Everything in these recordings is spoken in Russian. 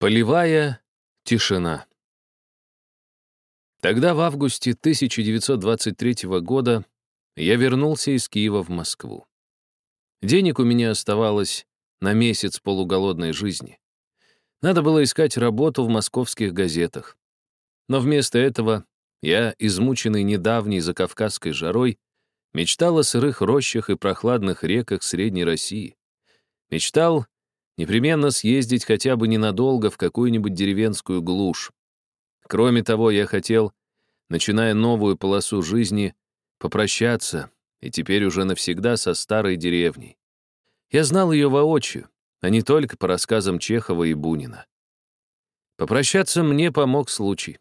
Полевая тишина. Тогда, в августе 1923 года, я вернулся из Киева в Москву. Денег у меня оставалось на месяц полуголодной жизни. Надо было искать работу в московских газетах. Но вместо этого я, измученный недавней закавказской жарой, мечтал о сырых рощах и прохладных реках Средней России. Мечтал непременно съездить хотя бы ненадолго в какую-нибудь деревенскую глушь. Кроме того, я хотел, начиная новую полосу жизни, попрощаться, и теперь уже навсегда со старой деревней. Я знал ее воочию, а не только по рассказам Чехова и Бунина. Попрощаться мне помог случай.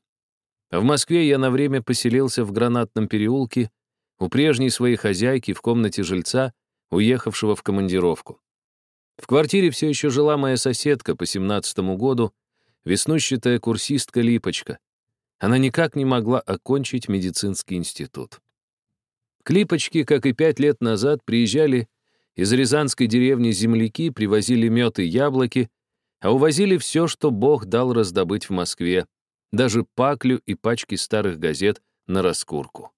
В Москве я на время поселился в Гранатном переулке у прежней своей хозяйки в комнате жильца, уехавшего в командировку. В квартире все еще жила моя соседка по семнадцатому году, веснущатая курсистка Липочка. Она никак не могла окончить медицинский институт. К Липочке, как и пять лет назад, приезжали из рязанской деревни земляки, привозили мед и яблоки, а увозили все, что Бог дал раздобыть в Москве, даже паклю и пачки старых газет на раскурку.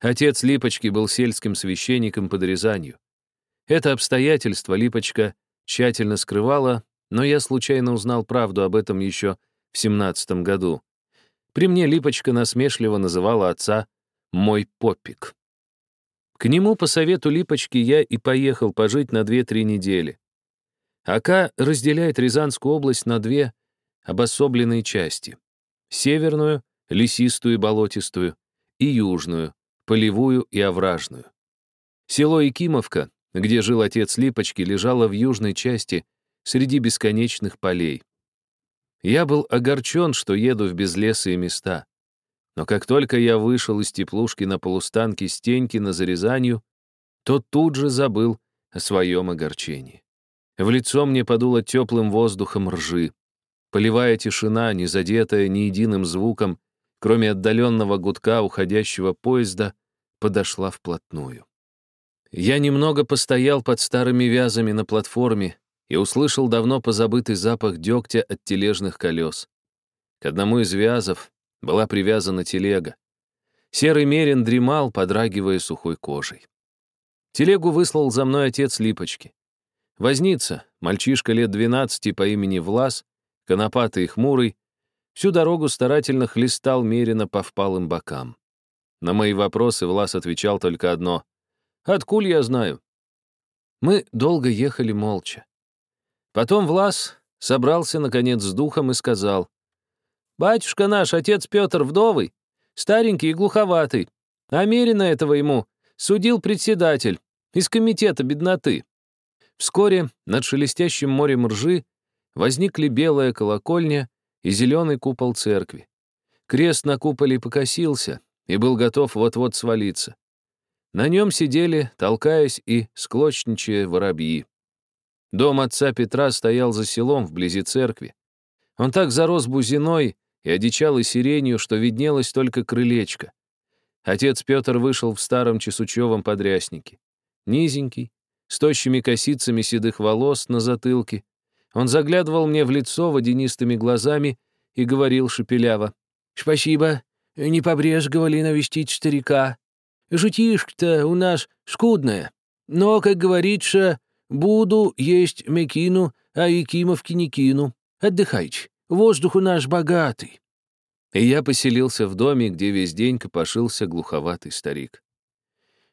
Отец Липочки был сельским священником под Рязанью. Это обстоятельство Липочка тщательно скрывала, но я случайно узнал правду об этом еще в семнадцатом году. При мне Липочка насмешливо называла отца «мой попик». К нему по совету Липочки я и поехал пожить на 2-3 недели. АК разделяет Рязанскую область на две обособленные части. Северную, лесистую и болотистую, и южную, полевую и овражную. Село Якимовка где жил отец Липочки, лежала в южной части, среди бесконечных полей. Я был огорчен, что еду в безлесые места. Но как только я вышел из теплушки на полустанке Стеньки на Зарезанью, то тут же забыл о своем огорчении. В лицо мне подуло теплым воздухом ржи. Полевая тишина, не задетая ни единым звуком, кроме отдаленного гудка уходящего поезда, подошла вплотную. Я немного постоял под старыми вязами на платформе и услышал давно позабытый запах дегтя от тележных колес. К одному из вязов была привязана телега. Серый мерин дремал, подрагивая сухой кожей. Телегу выслал за мной отец Липочки. Возница, мальчишка лет двенадцати по имени Влас, конопатый и хмурый, всю дорогу старательно хлестал мерина по впалым бокам. На мои вопросы Влас отвечал только одно Откуль я знаю?» Мы долго ехали молча. Потом Влас собрался, наконец, с духом и сказал, «Батюшка наш, отец Петр вдовый, старенький и глуховатый, а этого ему судил председатель из комитета бедноты». Вскоре над шелестящим морем ржи возникли белая колокольня и зеленый купол церкви. Крест на куполе покосился и был готов вот-вот свалиться. На нем сидели, толкаясь и склочничая воробьи. Дом отца Петра стоял за селом вблизи церкви. Он так зарос бузиной и одичалой сиренью, что виднелось только крылечко. Отец Петр вышел в старом чесучевом подряснике. Низенький, с тощими косицами седых волос на затылке. Он заглядывал мне в лицо водянистыми глазами и говорил шепеляво. «Спасибо, не побрезговали навестить старика. Житишко-то у нас скудное. Но, как говорится, буду есть мекину, а Якимовки не кину. Отдыхайте, воздух у нас богатый». И я поселился в доме, где весь день копошился глуховатый старик.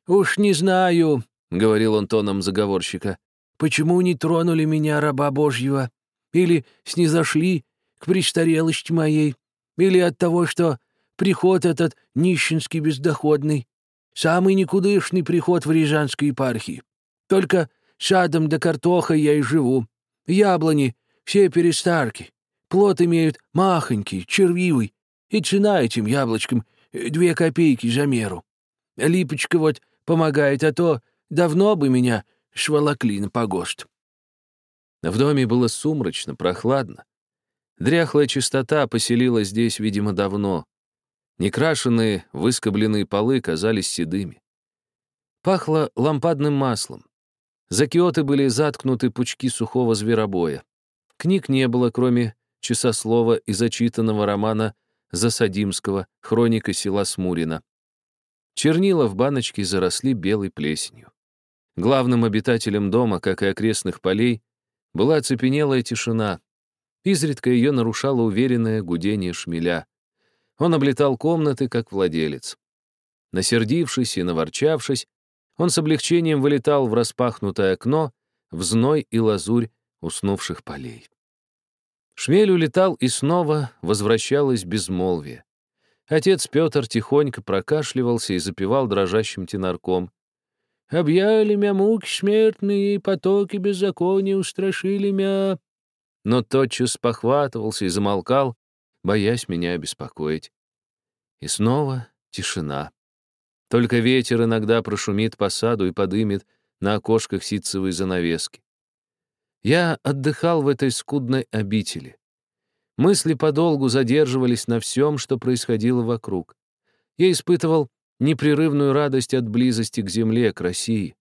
«Уж не знаю», — говорил он тоном заговорщика, «почему не тронули меня, раба Божьего, или снизошли к престарелости моей, или от того, что приход этот нищенский бездоходный, Самый никудышный приход в Рязанской епархии. Только садом да картохой я и живу. Яблони все перестарки. Плод имеют махонький, червивый. И цена этим яблочкам две копейки за меру. Липочка вот помогает, а то давно бы меня шволокли на погост. В доме было сумрачно, прохладно. Дряхлая чистота поселилась здесь, видимо, давно. Некрашенные, выскобленные полы казались седыми. Пахло лампадным маслом. За киоты были заткнуты пучки сухого зверобоя. Книг не было, кроме часослова и зачитанного романа Засадимского «Хроника села Смурина». Чернила в баночке заросли белой плесенью. Главным обитателем дома, как и окрестных полей, была оцепенелая тишина. Изредка ее нарушало уверенное гудение шмеля. Он облетал комнаты, как владелец. Насердившись и наворчавшись, он с облегчением вылетал в распахнутое окно, в зной и лазурь уснувших полей. Шмель улетал, и снова возвращалось безмолвие. Отец Петр тихонько прокашливался и запевал дрожащим тенарком. «Объяли мя муки смертные, потоки беззакония устрашили мя...» Но тотчас похватывался и замолкал, боясь меня обеспокоить. И снова тишина. Только ветер иногда прошумит по саду и подымет на окошках ситцевые занавески. Я отдыхал в этой скудной обители. Мысли подолгу задерживались на всем, что происходило вокруг. Я испытывал непрерывную радость от близости к земле, к России.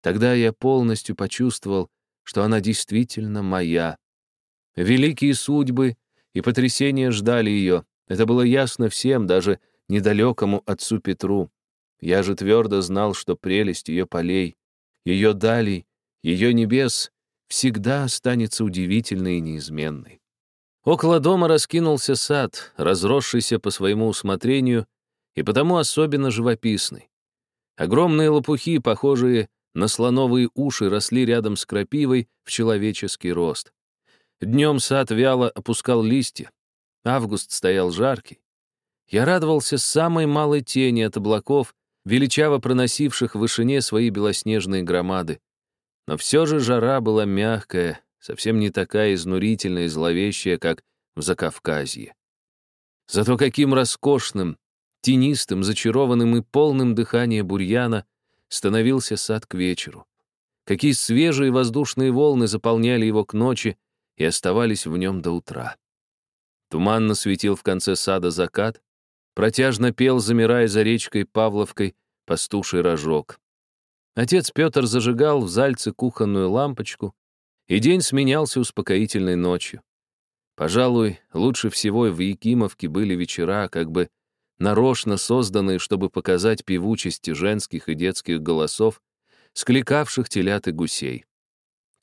Тогда я полностью почувствовал, что она действительно моя. Великие судьбы и потрясения ждали ее. Это было ясно всем, даже недалекому отцу Петру. Я же твердо знал, что прелесть ее полей, ее далей, ее небес всегда останется удивительной и неизменной. Около дома раскинулся сад, разросшийся по своему усмотрению и потому особенно живописный. Огромные лопухи, похожие на слоновые уши, росли рядом с крапивой в человеческий рост. Днем сад вяло опускал листья. Август стоял жаркий. Я радовался самой малой тени от облаков, величаво проносивших в вышине свои белоснежные громады. Но все же жара была мягкая, совсем не такая изнурительная и зловещая, как в Закавказье. Зато каким роскошным, тенистым, зачарованным и полным дыхания бурьяна становился сад к вечеру. Какие свежие воздушные волны заполняли его к ночи и оставались в нем до утра. Туманно светил в конце сада закат, протяжно пел, замирая за речкой Павловкой, пастуший рожок. Отец Петр зажигал в зальце кухонную лампочку, и день сменялся успокоительной ночью. Пожалуй, лучше всего в Якимовке были вечера, как бы нарочно созданные, чтобы показать певучести женских и детских голосов, скликавших телят и гусей.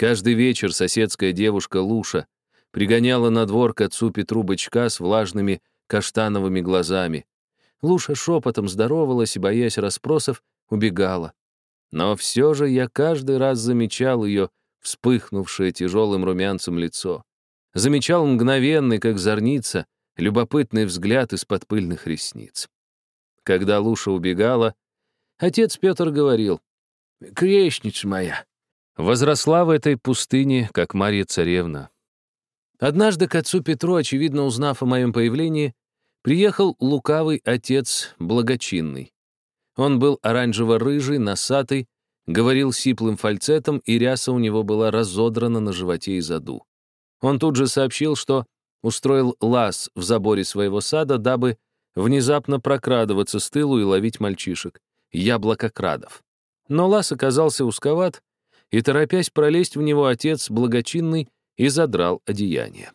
Каждый вечер соседская девушка Луша пригоняла на двор к отцу Петру бычка с влажными каштановыми глазами. Луша шепотом здоровалась и, боясь расспросов, убегала. Но все же я каждый раз замечал ее вспыхнувшее тяжелым румянцем лицо. Замечал мгновенный, как зорница, любопытный взгляд из-под пыльных ресниц. Когда Луша убегала, отец Петр говорил, «Крещница моя!» Возросла в этой пустыне, как Марья Царевна. Однажды к отцу Петру, очевидно узнав о моем появлении, приехал лукавый отец Благочинный. Он был оранжево-рыжий, носатый, говорил сиплым фальцетом, и ряса у него была разодрана на животе и заду. Он тут же сообщил, что устроил лаз в заборе своего сада, дабы внезапно прокрадываться с тылу и ловить мальчишек, яблококрадов. Но лаз оказался узковат, и, торопясь пролезть в него, отец благочинный и задрал одеяние.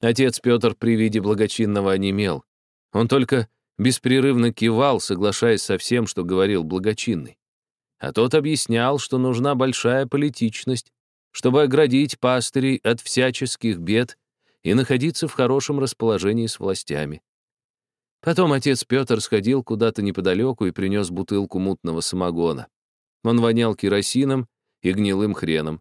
Отец Петр при виде благочинного онемел. Он только беспрерывно кивал, соглашаясь со всем, что говорил благочинный. А тот объяснял, что нужна большая политичность, чтобы оградить пастырей от всяческих бед и находиться в хорошем расположении с властями. Потом отец Петр сходил куда-то неподалеку и принес бутылку мутного самогона. Он вонял керосином и гнилым хреном.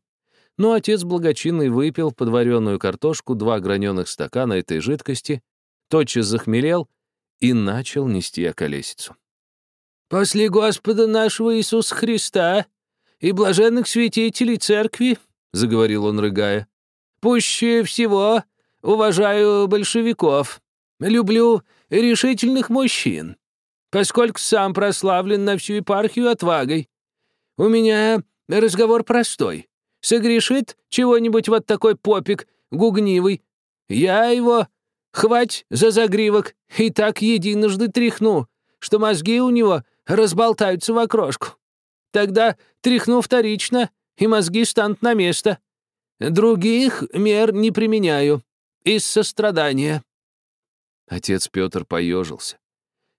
Но отец благочинный выпил подваренную картошку, два граненых стакана этой жидкости, тотчас захмелел и начал нести околесицу. «После Господа нашего Иисуса Христа и блаженных святителей церкви», — заговорил он, рыгая, «пуще всего уважаю большевиков, люблю решительных мужчин, поскольку сам прославлен на всю епархию отвагой. У меня разговор простой. Согрешит чего-нибудь вот такой попик гугнивый, я его Хвать за загривок и так единожды тряхну, что мозги у него разболтаются в окрошку. Тогда тряхну вторично, и мозги станут на место. Других мер не применяю. из сострадания». Отец Петр поежился.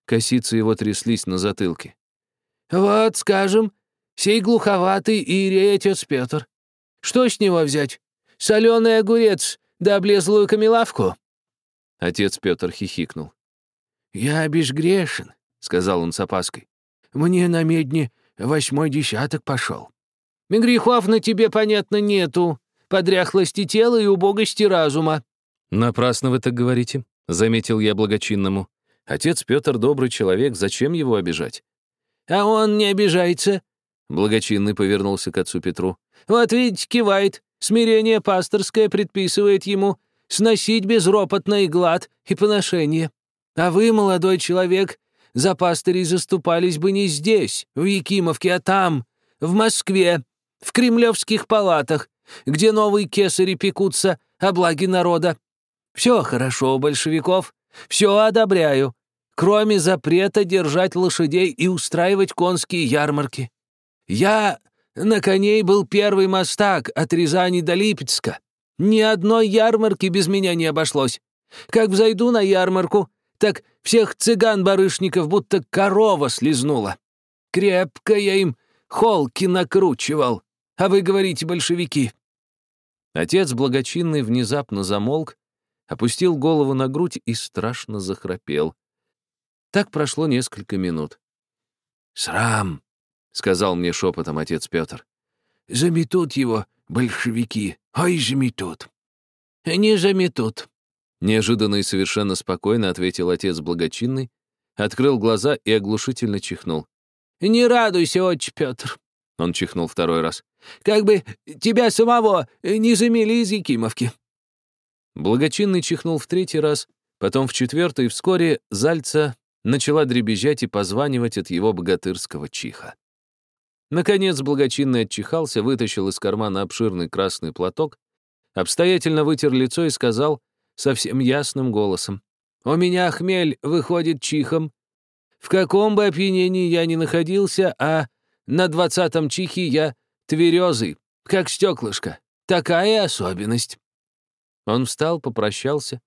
Косицы его тряслись на затылке. «Вот, скажем, сей глуховатый Ирей отец Петр. Что с него взять? Соленый огурец да облезлую камелавку?» Отец Петр хихикнул. «Я безгрешен», — сказал он с опаской. «Мне на медне восьмой десяток пошел». «Грехов на тебе, понятно, нету. Подряхлости тела и убогости разума». «Напрасно вы так говорите», — заметил я благочинному. «Отец Петр добрый человек, зачем его обижать?» «А он не обижается», — благочинный повернулся к отцу Петру. «Вот видите, кивает. Смирение пасторское предписывает ему сносить безропотно и глад и поношение. А вы, молодой человек, за пастырей заступались бы не здесь, в Якимовке, а там, в Москве, в кремлевских палатах, где новые кесари пекутся о благе народа. Все хорошо у большевиков, все одобряю, кроме запрета держать лошадей и устраивать конские ярмарки. Я на коней был первый мостак от Рязани до Липецка. Ни одной ярмарки без меня не обошлось. Как взойду на ярмарку, так всех цыган-барышников будто корова слезнула. Крепко я им холки накручивал. А вы говорите, большевики. Отец благочинный внезапно замолк, опустил голову на грудь и страшно захрапел. Так прошло несколько минут. «Срам!» — сказал мне шепотом отец Петр. «Заметут его большевики, ой, заметут». «Не заметут», — неожиданно и совершенно спокойно ответил отец благочинный, открыл глаза и оглушительно чихнул. «Не радуйся, отче Петр», — он чихнул второй раз. «Как бы тебя самого не замели из Якимовки». Благочинный чихнул в третий раз, потом в четвертый, и вскоре Зальца начала дребезжать и позванивать от его богатырского чиха. Наконец благочинный отчихался, вытащил из кармана обширный красный платок, обстоятельно вытер лицо и сказал совсем ясным голосом. «У меня хмель выходит чихом. В каком бы опьянении я ни находился, а на двадцатом чихе я тверезый, как стеклышко. Такая особенность». Он встал, попрощался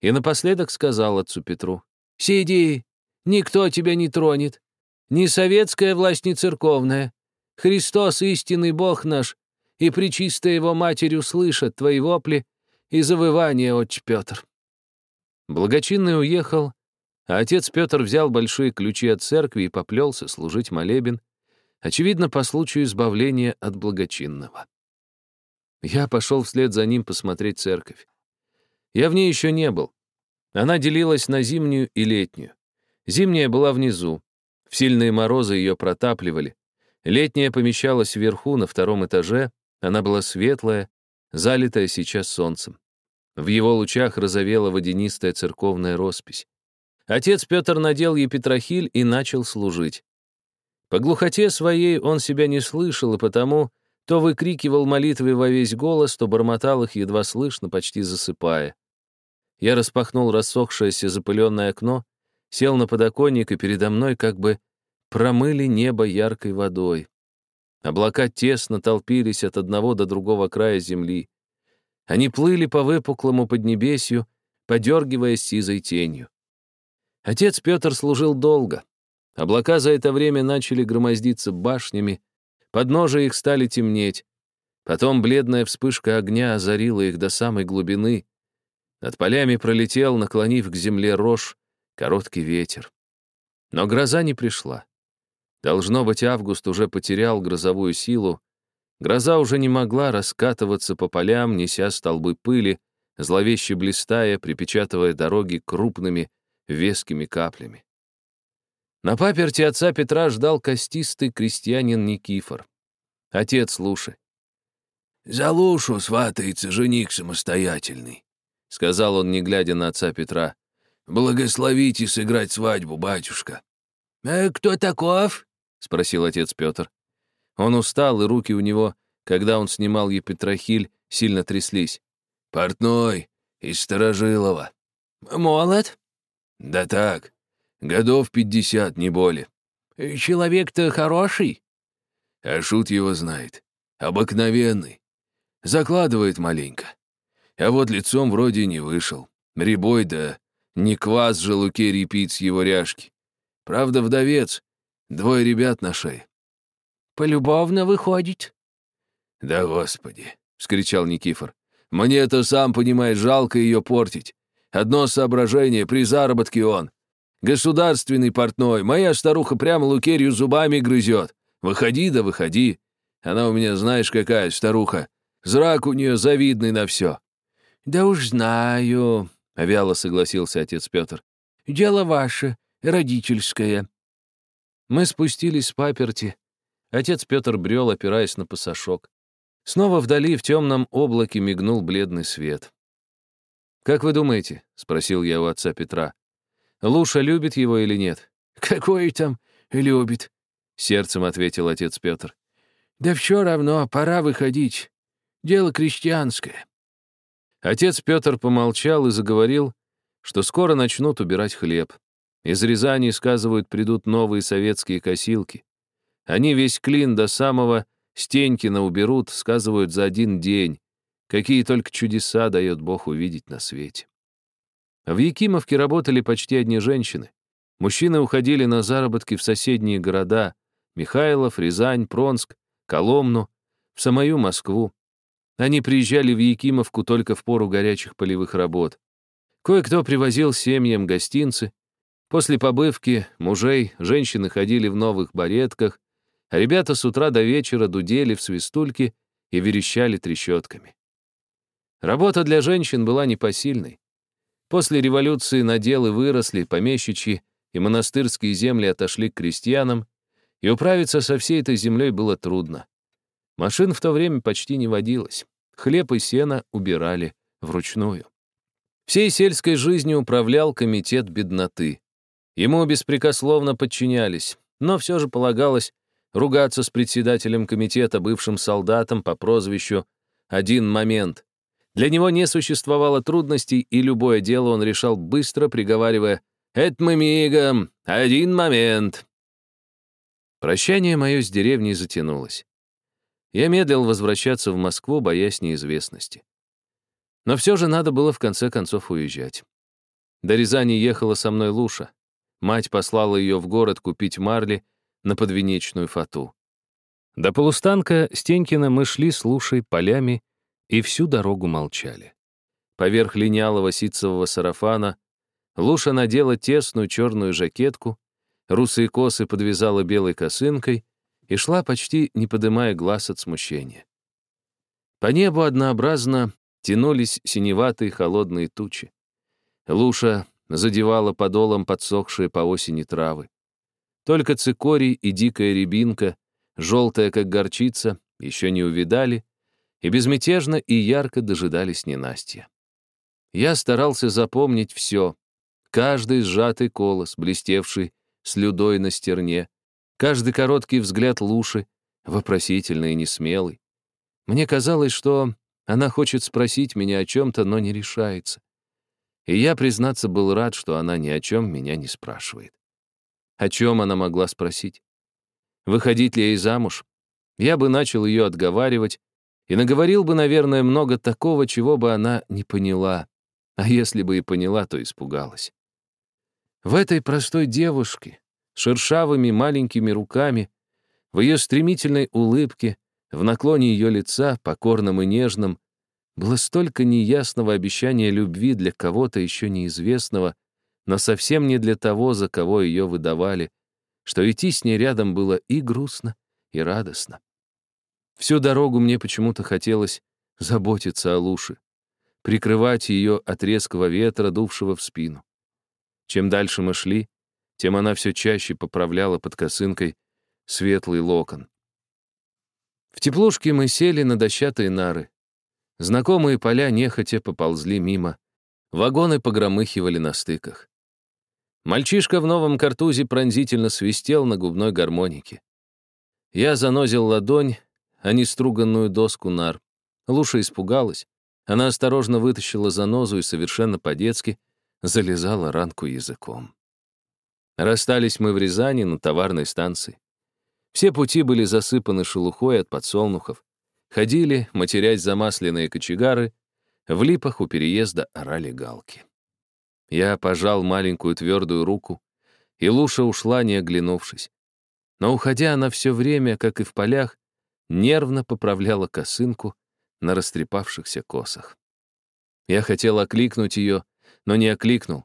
и напоследок сказал отцу Петру. «Сиди, никто тебя не тронет. Ни советская власть, ни церковная. Христос, истинный Бог наш, и Пречистая Его Матерь услышат твои вопли и завывания, отче Петр». Благочинный уехал, а отец Петр взял большие ключи от церкви и поплелся служить молебен, очевидно, по случаю избавления от благочинного. Я пошел вслед за ним посмотреть церковь. Я в ней еще не был. Она делилась на зимнюю и летнюю. Зимняя была внизу. В сильные морозы ее протапливали, Летняя помещалась вверху, на втором этаже. Она была светлая, залитая сейчас солнцем. В его лучах розовела водянистая церковная роспись. Отец Петр надел епитрахиль и начал служить. По глухоте своей он себя не слышал, и потому то выкрикивал молитвы во весь голос, то бормотал их едва слышно, почти засыпая. Я распахнул рассохшееся запыленное окно, сел на подоконник, и передо мной как бы промыли небо яркой водой. Облака тесно толпились от одного до другого края земли. Они плыли по выпуклому поднебесью, подергивая сизой тенью. Отец Петр служил долго. Облака за это время начали громоздиться башнями, подножия их стали темнеть. Потом бледная вспышка огня озарила их до самой глубины. Над полями пролетел, наклонив к земле рожь, короткий ветер. Но гроза не пришла. Должно быть, август уже потерял грозовую силу. Гроза уже не могла раскатываться по полям, неся столбы пыли, зловеще блистая, припечатывая дороги крупными, вескими каплями. На паперти отца Петра ждал костистый крестьянин Никифор. Отец Луши. «За Лушу сватается жених самостоятельный», — сказал он, не глядя на отца Петра. «Благословите сыграть свадьбу, батюшка». «Э, «Кто таков?» — спросил отец Петр. Он устал, и руки у него, когда он снимал епитрахиль, сильно тряслись. «Портной, из Старожилова». «Молод?» «Да так, годов пятьдесят, не более». «Человек-то хороший?» А шут его знает. Обыкновенный. Закладывает маленько. а вот лицом вроде не вышел. Рябой да не квас же Лукерий пить с его ряжки. Правда, вдовец, двое ребят на шее. Полюбовно выходит. Да господи, — вскричал Никифор. мне это сам понимаешь, жалко ее портить. Одно соображение, при заработке он. Государственный портной, моя старуха прямо Лукерью зубами грызет. Выходи да выходи. Она у меня, знаешь, какая старуха. Зрак у нее завидный на все. Да уж знаю, — вяло согласился отец Петр. Дело ваше, родительское. Мы спустились с паперти. Отец Петр брел, опираясь на пасашок. Снова вдали в темном облаке мигнул бледный свет. «Как вы думаете?» — спросил я у отца Петра. «Луша любит его или нет?» «Какой там любит?» — сердцем ответил отец Петр. «Да все равно, пора выходить. Дело крестьянское». Отец Петр помолчал и заговорил, что скоро начнут убирать хлеб. Из Рязани, сказывают, придут новые советские косилки. Они весь клин до самого Стенькина уберут, сказывают, за один день. Какие только чудеса дает Бог увидеть на свете. В Якимовке работали почти одни женщины. Мужчины уходили на заработки в соседние города — Михайлов, Рязань, Пронск, Коломну, в самую Москву. Они приезжали в Якимовку только в пору горячих полевых работ. Кое-кто привозил семьям гостинцы. После побывки мужей женщины ходили в новых баретках, а ребята с утра до вечера дудели в свистульки и верещали трещотками. Работа для женщин была непосильной. После революции наделы выросли, помещичьи и монастырские земли отошли к крестьянам, и управиться со всей этой землей было трудно. Машин в то время почти не водилось. Хлеб и сено убирали вручную. Всей сельской жизнью управлял комитет бедноты. Ему беспрекословно подчинялись, но все же полагалось ругаться с председателем комитета, бывшим солдатом по прозвищу «Один момент», для него не существовало трудностей, и любое дело он решал быстро, приговаривая «Это мы мигом! Один момент!» Прощание мое с деревней затянулось. Я медлил возвращаться в Москву, боясь неизвестности. Но все же надо было в конце концов уезжать. До Рязани ехала со мной Луша. Мать послала ее в город купить марли на подвенечную фату. До полустанка Стенькина мы шли с Лушей полями и всю дорогу молчали. Поверх линялого ситцевого сарафана Луша надела тесную черную жакетку, русые косы подвязала белой косынкой и шла, почти не подымая глаз от смущения. По небу однообразно тянулись синеватые холодные тучи. Луша задевала подолом подсохшие по осени травы. Только цикорий и дикая рябинка, желтая, как горчица, еще не увидали, и безмятежно и ярко дожидались ненастья. Я старался запомнить все, каждый сжатый колос, блестевший слюдой на стерне, каждый короткий взгляд луши, вопросительный и несмелый. Мне казалось, что она хочет спросить меня о чем-то, но не решается. И я, признаться, был рад, что она ни о чем меня не спрашивает. О чем она могла спросить? Выходить ли ей замуж? Я бы начал ее отговаривать, и наговорил бы, наверное, много такого, чего бы она не поняла. А если бы и поняла, то испугалась. В этой простой девушке, шершавыми маленькими руками, в ее стремительной улыбке, в наклоне ее лица, покорном и нежном, было столько неясного обещания любви для кого-то еще неизвестного, но совсем не для того, за кого ее выдавали, что идти с ней рядом было и грустно, и радостно. Всю дорогу мне почему-то хотелось заботиться о Луше, прикрывать ее от резкого ветра, дувшего в спину. Чем дальше мы шли, тем она все чаще поправляла под косынкой светлый локон. В теплушке мы сели на дощатые нары. Знакомые поля нехотя поползли мимо. Вагоны погромыхивали на стыках. Мальчишка в новом картузе пронзительно свистел на губной гармонике. Я занозил ладонь а не струганную доску нар. Луша испугалась. Она осторожно вытащила занозу и совершенно по-детски залезала ранку языком. Расстались мы в Рязани на товарной станции. Все пути были засыпаны шелухой от подсолнухов. Ходили, матерясь замасленные кочегары, В липах у переезда орали галки. Я пожал маленькую твердую руку, и Луша ушла, не оглянувшись. Но, уходя, она все время, как и в полях, нервно поправляла косынку на растрепавшихся косах. Я хотел окликнуть ее, но не окликнул.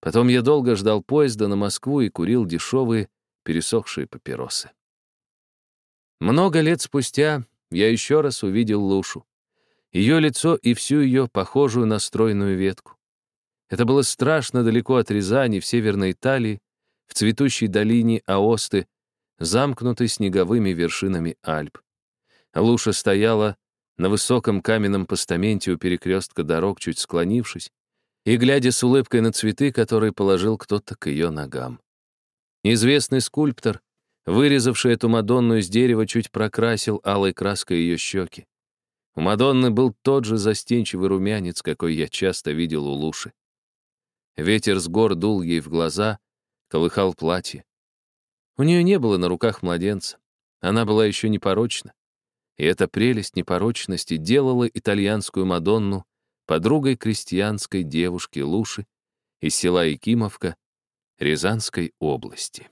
Потом я долго ждал поезда на Москву и курил дешевые, пересохшие папиросы. Много лет спустя я еще раз увидел Лушу. Ее лицо и всю ее похожую на стройную ветку. Это было страшно далеко от Рязани, в Северной Италии, в цветущей долине Аосты, замкнутой снеговыми вершинами Альп. Луша стояла на высоком каменном постаменте у перекрестка дорог, чуть склонившись, и глядя с улыбкой на цветы, которые положил кто-то к ее ногам. Известный скульптор, вырезавший эту Мадонну из дерева, чуть прокрасил алой краской ее щеки. У Мадонны был тот же застенчивый румянец, какой я часто видел у Луши. Ветер с гор дул ей в глаза, колыхал платье. У нее не было на руках младенца. Она была еще непорочна. И эта прелесть непорочности делала итальянскую Мадонну подругой крестьянской девушки Луши из села Якимовка Рязанской области.